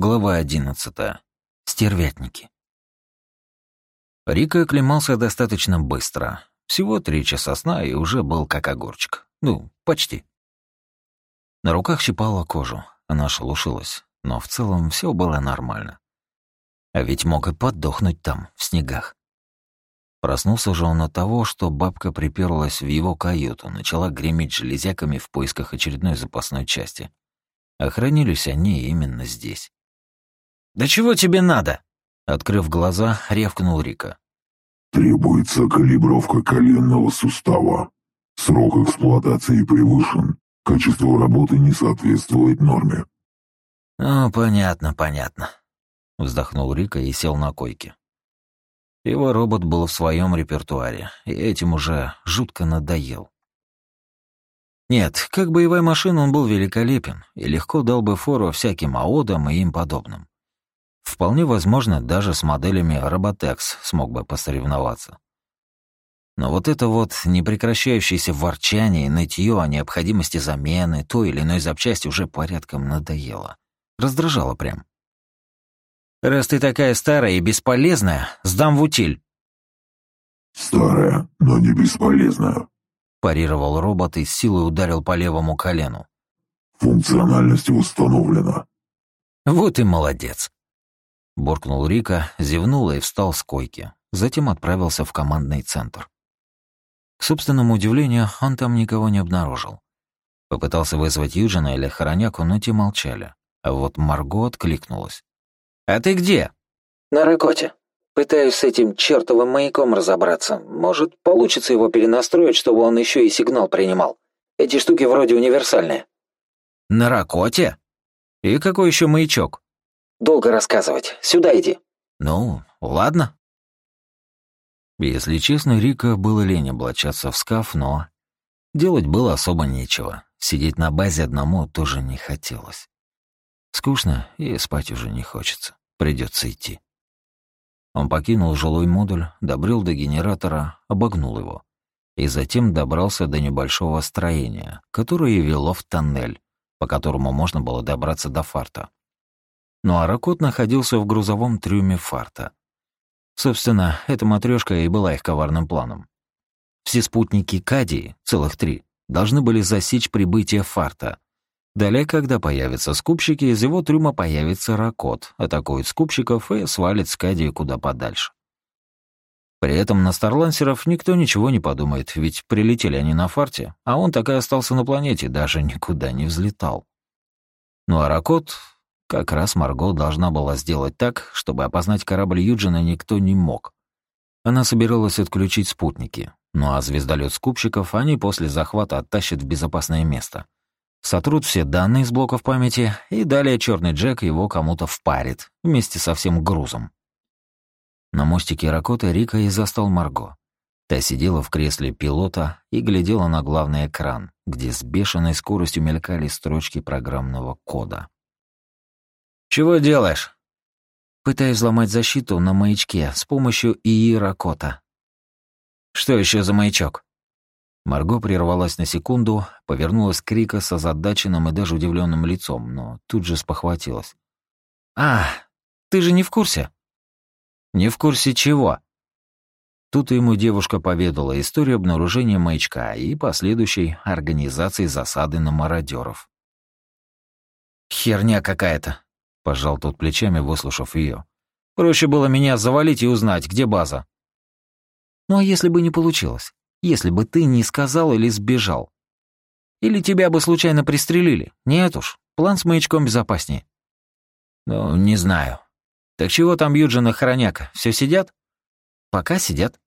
Глава одиннадцатая. Стервятники. Рика оклемался достаточно быстро. Всего три часа сна и уже был как огурчик. Ну, почти. На руках щипала кожу, она шелушилась, но в целом все было нормально. А ведь мог и подохнуть там, в снегах. Проснулся же он от того, что бабка приперлась в его каюту, начала греметь железяками в поисках очередной запасной части. Охранились они именно здесь. «Да чего тебе надо?» Открыв глаза, ревкнул Рика. «Требуется калибровка коленного сустава. Срок эксплуатации превышен. Качество работы не соответствует норме». «Ну, понятно, понятно», — вздохнул Рика и сел на койке. Его робот был в своем репертуаре, и этим уже жутко надоел. Нет, как боевая машина он был великолепен и легко дал бы фору всяким аодам и им подобным. Вполне возможно, даже с моделями Роботекс смог бы посоревноваться. Но вот это вот непрекращающееся ворчание и нытье о необходимости замены той или иной запчасти уже порядком надоело. Раздражало прям. «Раз ты такая старая и бесполезная, сдам в утиль». «Старая, но не бесполезная», — парировал робот и с силой ударил по левому колену. «Функциональность установлена». «Вот и молодец». Буркнул Рика, зевнул и встал с койки. Затем отправился в командный центр. К собственному удивлению, он там никого не обнаружил. Попытался вызвать Юджина или Хороняку, но те молчали. А вот Марго откликнулась. «А ты где?» «На Ракоте. Пытаюсь с этим чертовым маяком разобраться. Может, получится его перенастроить, чтобы он еще и сигнал принимал. Эти штуки вроде универсальные». «На Ракоте? И какой еще маячок?» Долго рассказывать. Сюда иди». «Ну, ладно». Если честно, Рика было лень облачаться в скаф, но... Делать было особо нечего. Сидеть на базе одному тоже не хотелось. Скучно, и спать уже не хочется. Придется идти. Он покинул жилой модуль, добрел до генератора, обогнул его. И затем добрался до небольшого строения, которое вело в тоннель, по которому можно было добраться до фарта но Аракот находился в грузовом трюме фарта. Собственно, эта матрешка и была их коварным планом. Все спутники Кадии, целых три, должны были засечь прибытие фарта. Далее, когда появятся скупщики, из его трюма появится Ракот, атакует скупщиков и свалит с Кадии куда подальше. При этом на старлансеров никто ничего не подумает, ведь прилетели они на фарте, а он так и остался на планете, даже никуда не взлетал. Ну а Ракот как раз Марго должна была сделать так, чтобы опознать корабль Юджина никто не мог. Она собиралась отключить спутники, ну а звездолет скупщиков они после захвата оттащат в безопасное место. Сотрут все данные из блоков памяти, и далее черный Джек его кому-то впарит, вместе со всем грузом. На мостике Ракота Рика и застал Марго. Та сидела в кресле пилота и глядела на главный экран, где с бешеной скоростью мелькали строчки программного кода. «Чего делаешь?» Пытаюсь взломать защиту на маячке с помощью ИИ Ракота. «Что еще за маячок?» Марго прервалась на секунду, повернулась к Рика с озадаченным и даже удивленным лицом, но тут же спохватилась. «А, ты же не в курсе?» «Не в курсе чего?» Тут ему девушка поведала историю обнаружения маячка и последующей организации засады на мародеров. «Херня какая-то», Пожал тот плечами, выслушав ее. Проще было меня завалить и узнать, где база. Ну а если бы не получилось? Если бы ты не сказал или сбежал? Или тебя бы случайно пристрелили? Нет уж, план с маячком безопаснее. Ну, не знаю. Так чего там Юджин и Хороняк, все сидят? Пока сидят.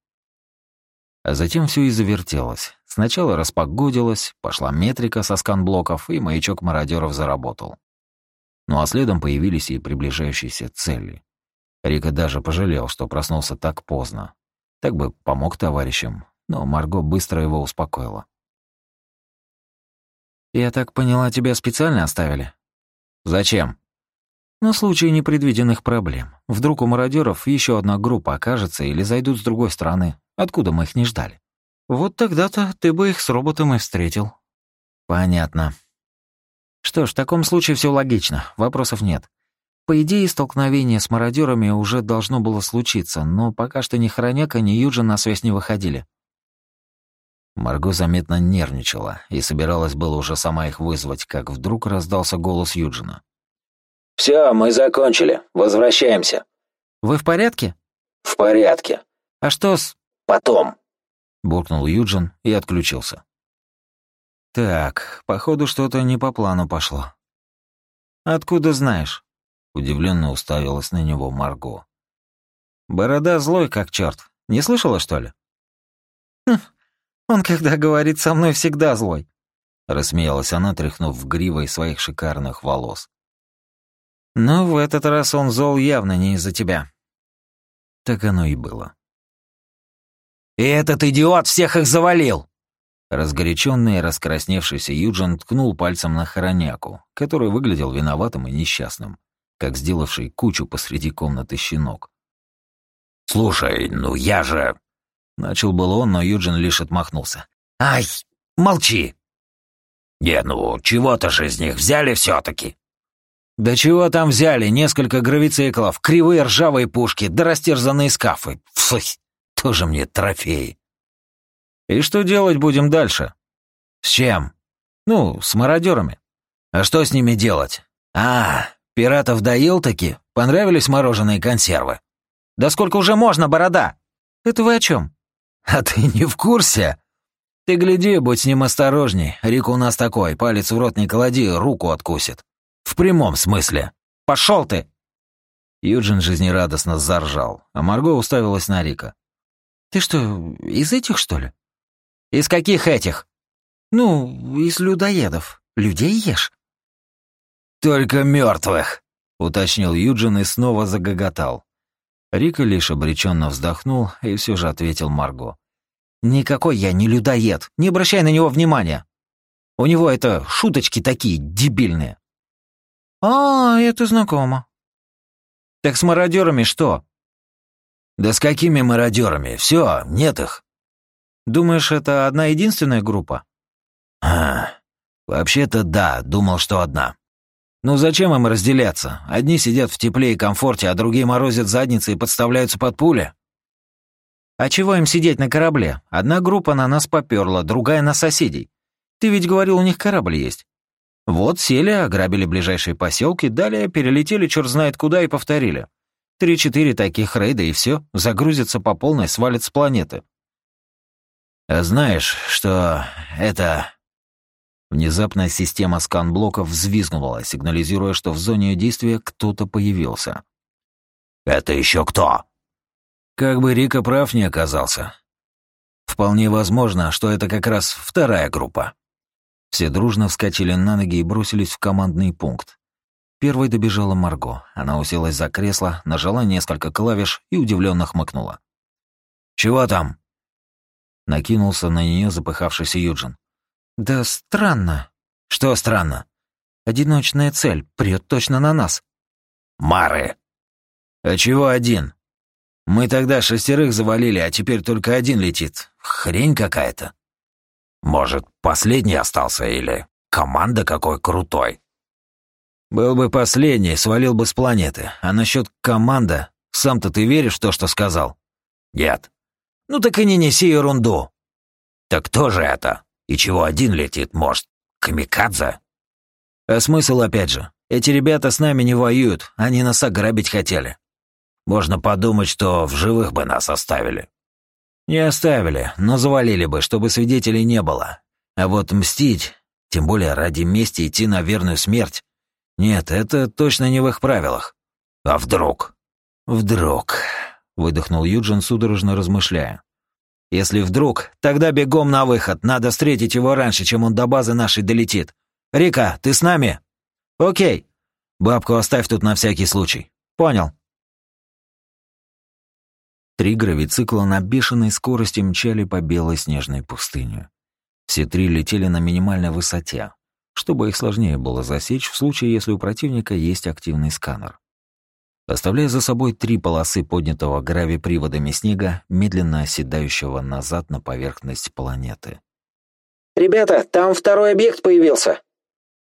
А затем все и завертелось. Сначала распогодилось, пошла метрика со сканблоков, и маячок мародеров заработал. Ну а следом появились и приближающиеся цели. Рика даже пожалел, что проснулся так поздно. Так бы помог товарищам, но Марго быстро его успокоила. «Я так поняла, тебя специально оставили?» «Зачем?» «На случай непредвиденных проблем. Вдруг у мародеров еще одна группа окажется или зайдут с другой стороны, откуда мы их не ждали. Вот тогда-то ты бы их с роботом и встретил». «Понятно», что ж, в таком случае все логично, вопросов нет. По идее, столкновение с мародерами уже должно было случиться, но пока что ни Хороняка, ни Юджин на связь не выходили. Марго заметно нервничала и собиралась было уже сама их вызвать, как вдруг раздался голос Юджина. «Все, мы закончили. Возвращаемся». «Вы в порядке?» «В порядке». «А что с...» «Потом», — буркнул Юджин и отключился. «Так, походу, что-то не по плану пошло». «Откуда знаешь?» — удивленно уставилась на него Марго. «Борода злой, как черт. Не слышала, что ли?» «Хм, он, когда говорит со мной, всегда злой», — рассмеялась она, тряхнув гривой своих шикарных волос. «Но в этот раз он зол явно не из-за тебя». Так оно и было. «И этот идиот всех их завалил!» Разгоряченный и раскрасневшийся Юджин ткнул пальцем на хороняку, который выглядел виноватым и несчастным, как сделавший кучу посреди комнаты щенок. «Слушай, ну я же...» Начал было он, но Юджин лишь отмахнулся. «Ай, молчи!» «Не, ну, чего-то же из них взяли все таки «Да чего там взяли? Несколько гравициклов, кривые ржавые пушки, да растерзанные скафы. Фух, тоже мне трофеи». И что делать будем дальше? С чем? Ну, с мародерами. А что с ними делать? А, пиратов доел таки? Понравились мороженые консервы? Да сколько уже можно, борода? Это вы о чем? А ты не в курсе? Ты гляди, будь с ним осторожней. Рик у нас такой, палец в рот не клади, руку откусит. В прямом смысле. Пошел ты! Юджин жизнерадостно заржал, а Марго уставилась на Рика. «Ты что, из этих, что ли?» «Из каких этих?» «Ну, из людоедов. Людей ешь?» «Только мертвых, уточнил Юджин и снова загоготал. Рика лишь обреченно вздохнул и все же ответил Марго. «Никакой я не людоед. Не обращай на него внимания. У него это шуточки такие дебильные». «А, это знакомо». «Так с мародерами что?» «Да с какими мародерами? Все, нет их». Думаешь, это одна единственная группа? А, вообще-то да, думал, что одна. Ну зачем им разделяться? Одни сидят в тепле и комфорте, а другие морозят задницы и подставляются под пули. А чего им сидеть на корабле? Одна группа на нас попёрла, другая на соседей. Ты ведь говорил, у них корабль есть. Вот сели, ограбили ближайшие поселки, далее перелетели черт знает куда и повторили. Три-четыре таких рейда и все, загрузятся по полной, свалят с планеты. Знаешь, что это...» Внезапно система скан-блоков взвизгнула, сигнализируя, что в зоне действия кто-то появился. «Это еще кто?» Как бы Рика прав не оказался. Вполне возможно, что это как раз вторая группа. Все дружно вскочили на ноги и бросились в командный пункт. Первой добежала Марго. Она уселась за кресло, нажала несколько клавиш и удивленно хмыкнула. «Чего там?» Накинулся на нее запыхавшийся Юджин. «Да странно». «Что странно?» «Одиночная цель, прет точно на нас». «Мары!» «А чего один? Мы тогда шестерых завалили, а теперь только один летит. Хрень какая-то. Может, последний остался или команда какой крутой?» «Был бы последний, свалил бы с планеты. А насчет команда, сам-то ты веришь в то, что сказал?» «Нет». Ну так и не неси ерунду. Так кто же это? И чего один летит, может, камикадзе? А смысл опять же? Эти ребята с нами не воюют, они нас ограбить хотели. Можно подумать, что в живых бы нас оставили. Не оставили, но завалили бы, чтобы свидетелей не было. А вот мстить, тем более ради мести идти на верную смерть, нет, это точно не в их правилах. А вдруг? Вдруг выдохнул Юджин, судорожно размышляя. Если вдруг, тогда бегом на выход. Надо встретить его раньше, чем он до базы нашей долетит. Рика, ты с нами? Окей. Бабку оставь тут на всякий случай. Понял. Три гравицикла на бешеной скорости мчали по белой снежной пустыне. Все три летели на минимальной высоте, чтобы их сложнее было засечь в случае, если у противника есть активный сканер. Оставляя за собой три полосы поднятого гравиприводами снега, медленно оседающего назад на поверхность планеты. «Ребята, там второй объект появился!»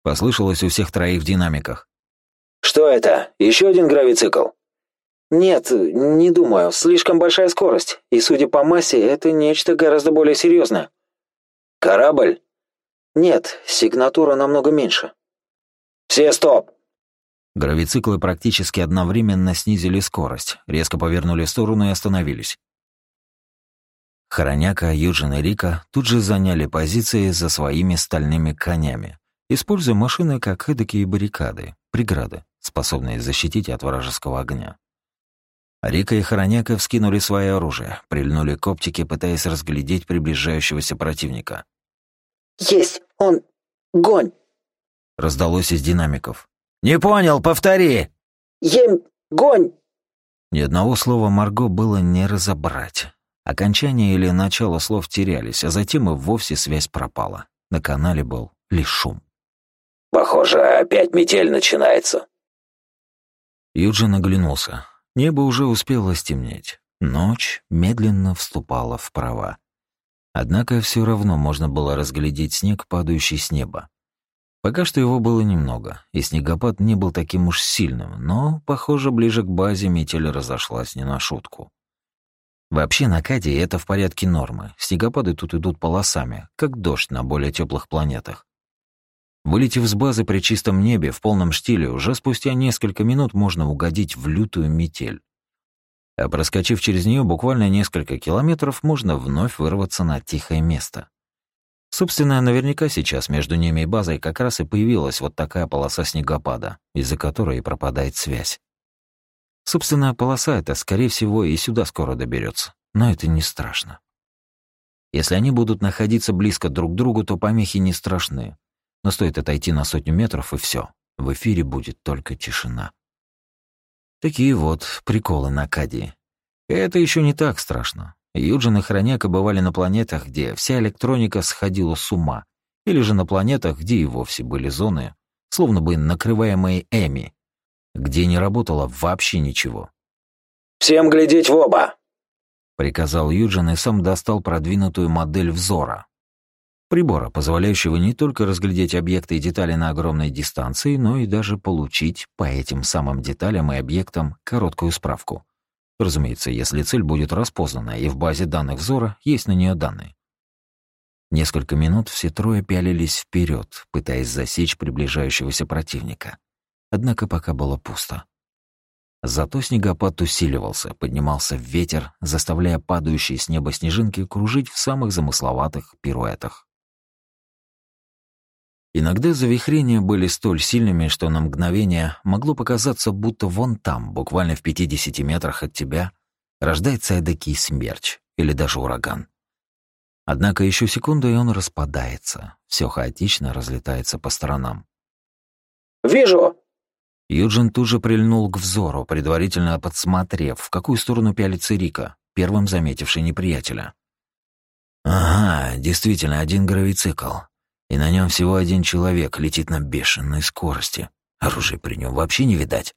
Послышалось у всех троих в динамиках. «Что это? Еще один гравицикл?» «Нет, не думаю. Слишком большая скорость. И, судя по массе, это нечто гораздо более серьезное». «Корабль?» «Нет, сигнатура намного меньше». «Все стоп!» Гравициклы практически одновременно снизили скорость, резко повернули в сторону и остановились. Хороняка, Юджин и Рика тут же заняли позиции за своими стальными конями, используя машины как эдакие баррикады, преграды, способные защитить от вражеского огня. Рика и Хороняка вскинули свое оружие, прильнули к оптике, пытаясь разглядеть приближающегося противника. «Есть! Он... Гонь!» Раздалось из динамиков. «Не понял, повтори!» «Ем... Гонь!» Ни одного слова Марго было не разобрать. Окончание или начало слов терялись, а затем и вовсе связь пропала. На канале был лишь шум. «Похоже, опять метель начинается». Юджин оглянулся. Небо уже успело стемнеть. Ночь медленно вступала в права. Однако все равно можно было разглядеть снег, падающий с неба. Пока что его было немного, и снегопад не был таким уж сильным, но, похоже, ближе к базе метель разошлась не на шутку. Вообще на Каде это в порядке нормы. Снегопады тут идут полосами, как дождь на более теплых планетах. Вылетев с базы при чистом небе в полном штиле, уже спустя несколько минут можно угодить в лютую метель. А проскочив через нее буквально несколько километров, можно вновь вырваться на тихое место. Собственно, наверняка сейчас между ними и базой как раз и появилась вот такая полоса снегопада, из-за которой и пропадает связь. Собственно, полоса эта, скорее всего, и сюда скоро доберется, но это не страшно. Если они будут находиться близко друг к другу, то помехи не страшны, но стоит отойти на сотню метров, и все. В эфире будет только тишина. Такие вот приколы на Кадии. Это еще не так страшно. Юджин и Хроняка бывали на планетах, где вся электроника сходила с ума, или же на планетах, где и вовсе были зоны, словно бы накрываемые Эми, где не работало вообще ничего. «Всем глядеть в оба!» — приказал Юджин и сам достал продвинутую модель взора, Прибора, позволяющего не только разглядеть объекты и детали на огромной дистанции, но и даже получить по этим самым деталям и объектам короткую справку. Разумеется, если цель будет распознана, и в базе данных взора есть на нее данные. Несколько минут все трое пялились вперед, пытаясь засечь приближающегося противника. Однако пока было пусто. Зато снегопад усиливался, поднимался ветер, заставляя падающие с неба снежинки кружить в самых замысловатых пируэтах. Иногда завихрения были столь сильными, что на мгновение могло показаться, будто вон там, буквально в 50 метрах от тебя, рождается эдакий смерч или даже ураган. Однако еще секунду, и он распадается. Все хаотично разлетается по сторонам. «Вижу!» Юджин тут же прильнул к взору, предварительно подсмотрев, в какую сторону пялится Рика, первым заметивший неприятеля. «Ага, действительно, один гравицикл и на нем всего один человек летит на бешеной скорости. Оружия при нем вообще не видать.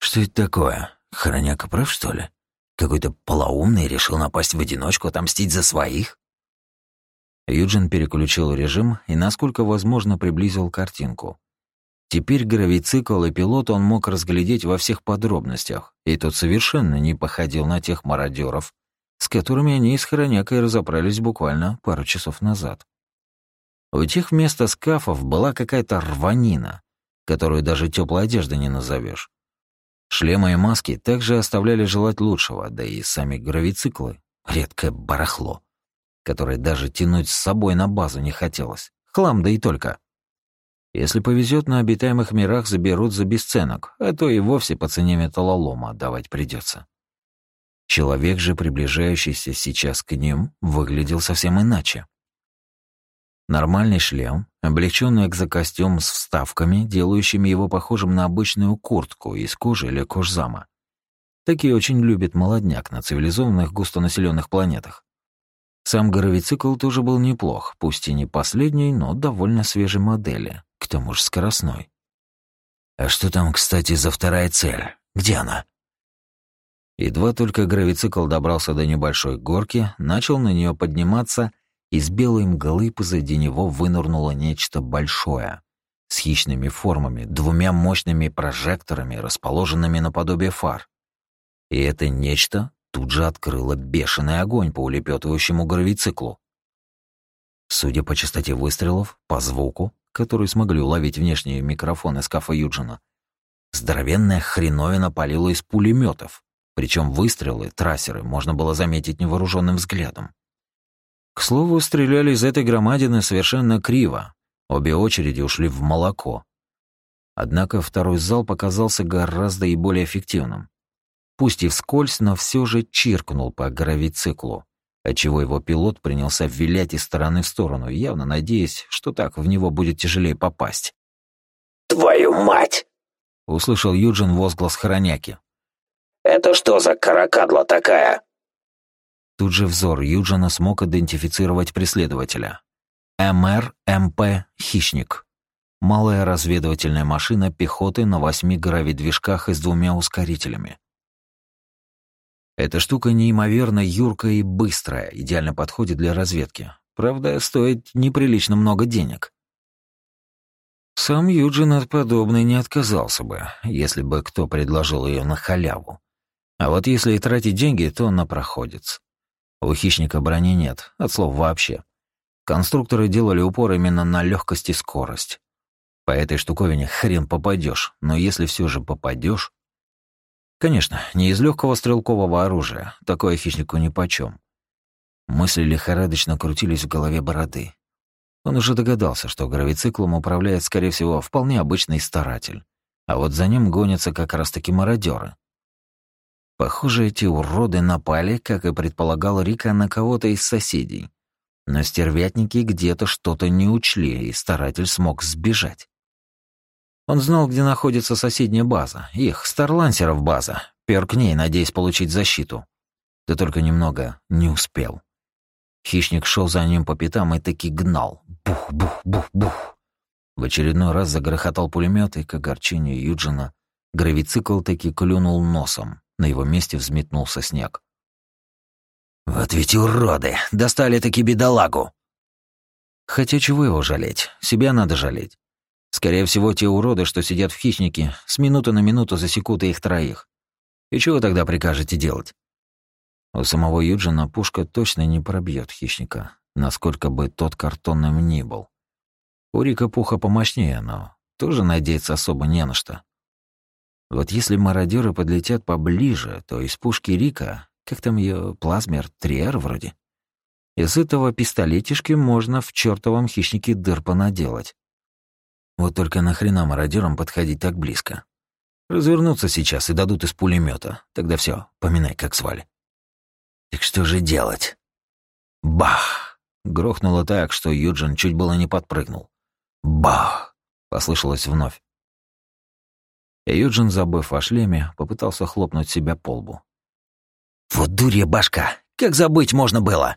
Что это такое? Хороняка прав, что ли? Какой-то полоумный решил напасть в одиночку, отомстить за своих? Юджин переключил режим и, насколько возможно, приблизил картинку. Теперь гравицикл и пилот он мог разглядеть во всех подробностях, и тот совершенно не походил на тех мародеров, с которыми они с Хоронякой разобрались буквально пару часов назад. У тех вместо скафов была какая-то рванина, которую даже теплой одеждой не назовешь. Шлемы и маски также оставляли желать лучшего, да и сами гравициклы — редкое барахло, которое даже тянуть с собой на базу не хотелось. Хлам да и только. Если повезет, на обитаемых мирах заберут за бесценок, а то и вовсе по цене металлолома отдавать придется. Человек же, приближающийся сейчас к ним, выглядел совсем иначе. Нормальный шлем, облегченный экзокостюм с вставками, делающими его похожим на обычную куртку из кожи или кожзама. Такие очень любит молодняк на цивилизованных густонаселенных планетах. Сам гравицикл тоже был неплох, пусть и не последний, но довольно свежей модели, к тому же скоростной. А что там, кстати, за вторая цель? Где она? Едва только гравицикл добрался до небольшой горки, начал на нее подниматься — из белой мглы позади него вынырнуло нечто большое, с хищными формами, двумя мощными прожекторами, расположенными наподобие фар. И это нечто тут же открыло бешеный огонь по улепетывающему гравициклу. Судя по частоте выстрелов, по звуку, который смогли уловить внешние микрофоны скафа Юджина, здоровенная хреновина палила из пулеметов, причем выстрелы, трассеры, можно было заметить невооруженным взглядом. К слову, стреляли из этой громадины совершенно криво. Обе очереди ушли в молоко. Однако второй зал показался гораздо и более эффективным. Пусть и вскользь, но все же чиркнул по гравициклу, отчего его пилот принялся вилять из стороны в сторону, явно надеясь, что так в него будет тяжелее попасть. «Твою мать!» — услышал Юджин возглас хороняки. «Это что за каракадла такая?» Тут же взор Юджина смог идентифицировать преследователя. МР-МП «Хищник». Малая разведывательная машина пехоты на восьми гравидвижках и с двумя ускорителями. Эта штука неимоверно юркая и быстрая, идеально подходит для разведки. Правда, стоит неприлично много денег. Сам Юджин от подобной не отказался бы, если бы кто предложил ее на халяву. А вот если и тратить деньги, то на проходец. У хищника брони нет, от слов вообще. Конструкторы делали упор именно на легкость и скорость. По этой штуковине хрен попадешь, но если все же попадешь, Конечно, не из легкого стрелкового оружия, такое хищнику нипочем. Мысли лихорадочно крутились в голове бороды. Он уже догадался, что гравициклом управляет, скорее всего, вполне обычный старатель. А вот за ним гонятся как раз-таки мародеры. Похоже, эти уроды напали, как и предполагал Рика, на кого-то из соседей. Но стервятники где-то что-то не учли, и старатель смог сбежать. Он знал, где находится соседняя база. Их, старлансеров база. Пер к ней, надеясь получить защиту. Да только немного не успел. Хищник шел за ним по пятам и таки гнал. Бух-бух-бух-бух. В очередной раз загрохотал пулемет, и, к огорчению Юджина, гравицикл таки клюнул носом. На его месте взметнулся снег. «Вот ведь уроды! Достали таки бедолагу!» Хотя чего его жалеть? Себя надо жалеть. Скорее всего, те уроды, что сидят в хищнике, с минуты на минуту засекут их троих. И чего тогда прикажете делать? У самого Юджина пушка точно не пробьет хищника, насколько бы тот картонным ни был. У Рика пуха помощнее, но тоже надеяться особо не на что. Вот если мародеры подлетят поближе, то из пушки Рика, как там ее плазмер, Триер вроде, из этого пистолетишки можно в чертовом хищнике дыр понаделать. Вот только нахрена мародерам подходить так близко? Развернутся сейчас и дадут из пулемета. Тогда все, поминай, как звали. Так что же делать? Бах! Грохнуло так, что Юджин чуть было не подпрыгнул. Бах! Послышалось вновь. И Юджин, забыв о шлеме, попытался хлопнуть себя по лбу. «Вот дурья башка! Как забыть можно было?»